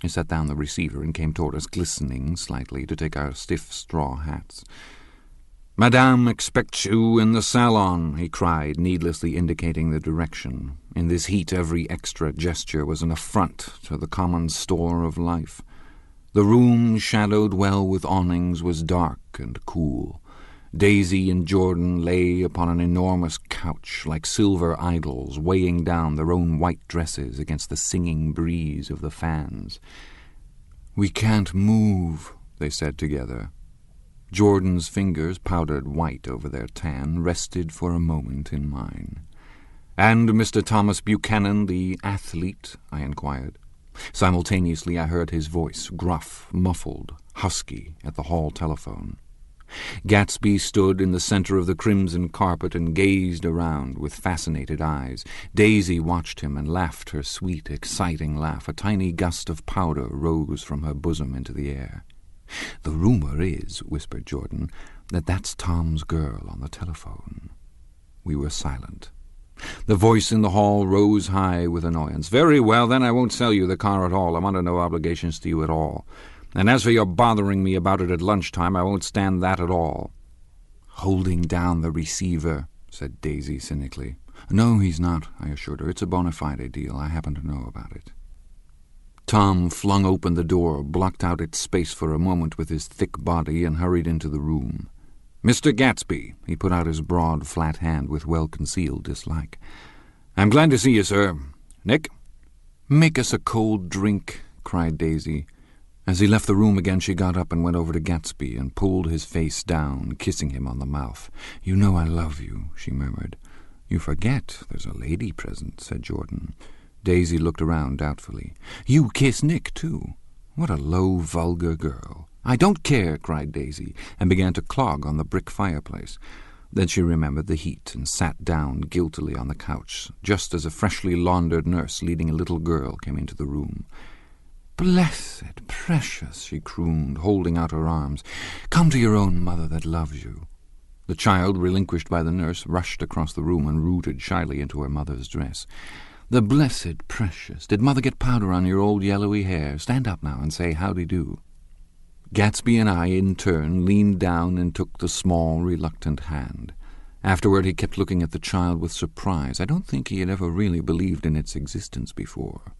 He set down the receiver and came toward us, glistening slightly, to take our stiff straw hats. Madame expects you in the salon, he cried, needlessly indicating the direction. In this heat, every extra gesture was an affront to the common store of life. The room, shadowed well with awnings, was dark and cool. Daisy and Jordan lay upon an enormous couch like silver idols, weighing down their own white dresses against the singing breeze of the fans. We can't move, they said together. Jordan's fingers, powdered white over their tan, rested for a moment in mine. And Mr. Thomas Buchanan, the athlete? I inquired. Simultaneously I heard his voice, gruff, muffled, husky, at the hall telephone. Gatsby stood in the center of the crimson carpet and gazed around with fascinated eyes. Daisy watched him and laughed her sweet, exciting laugh. A tiny gust of powder rose from her bosom into the air. The rumor is, whispered Jordan, that that's Tom's girl on the telephone. We were silent. The voice in the hall rose high with annoyance. Very well, then I won't sell you the car at all. I'm under no obligations to you at all. And as for your bothering me about it at lunchtime, I won't stand that at all. Holding down the receiver, said Daisy cynically. No, he's not, I assured her. It's a bona fide deal. I happen to know about it. Tom flung open the door, blocked out its space for a moment with his thick body, and hurried into the room. Mr. Gatsby, he put out his broad, flat hand with well-concealed dislike. I'm glad to see you, sir. Nick? Make us a cold drink, cried Daisy. As he left the room again, she got up and went over to Gatsby and pulled his face down, kissing him on the mouth. You know I love you, she murmured. You forget there's a lady present, said Jordan. Daisy looked around doubtfully. You kiss Nick, too. What a low, vulgar girl. I don't care, cried Daisy, and began to clog on the brick fireplace. Then she remembered the heat and sat down guiltily on the couch, just as a freshly laundered nurse leading a little girl came into the room. Blessed, precious, she crooned, holding out her arms. Come to your own mother that loves you. The child, relinquished by the nurse, rushed across the room and rooted shyly into her mother's dress. The blessed, precious. Did mother get powder on your old yellowy hair? Stand up now and say howdy-do. Gatsby and I, in turn, leaned down and took the small, reluctant hand. Afterward he kept looking at the child with surprise. I don't think he had ever really believed in its existence before.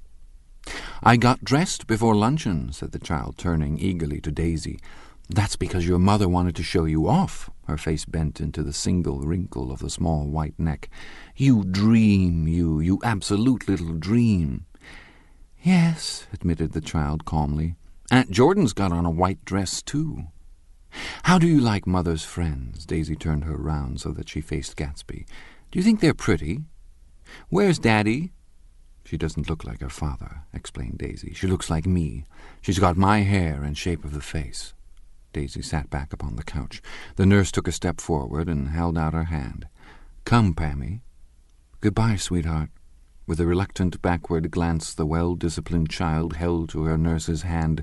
I got dressed before luncheon, said the child, turning eagerly to Daisy. That's because your mother wanted to show you off. Her face bent into the single wrinkle of the small white neck. You dream, you, you absolute little dream. Yes, admitted the child calmly. Aunt Jordan's got on a white dress, too. How do you like Mother's friends? Daisy turned her round so that she faced Gatsby. Do you think they're pretty? Where's Daddy? She doesn't look like her father, explained Daisy. She looks like me. She's got my hair and shape of the face. Daisy sat back upon the couch. The nurse took a step forward and held out her hand. Come, Pammy. Goodbye, sweetheart. With a reluctant backward glance, the well-disciplined child held to her nurse's hand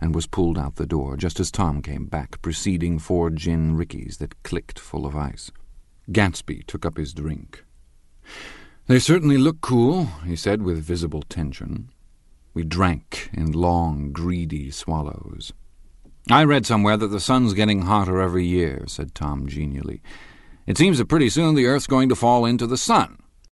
and was pulled out the door, just as Tom came back, preceding four gin rickeys that clicked full of ice. Gatsby took up his drink. They certainly look cool, he said with visible tension. We drank in long, greedy swallows. I read somewhere that the sun's getting hotter every year, said Tom genially. It seems that pretty soon the Earth's going to fall into the sun.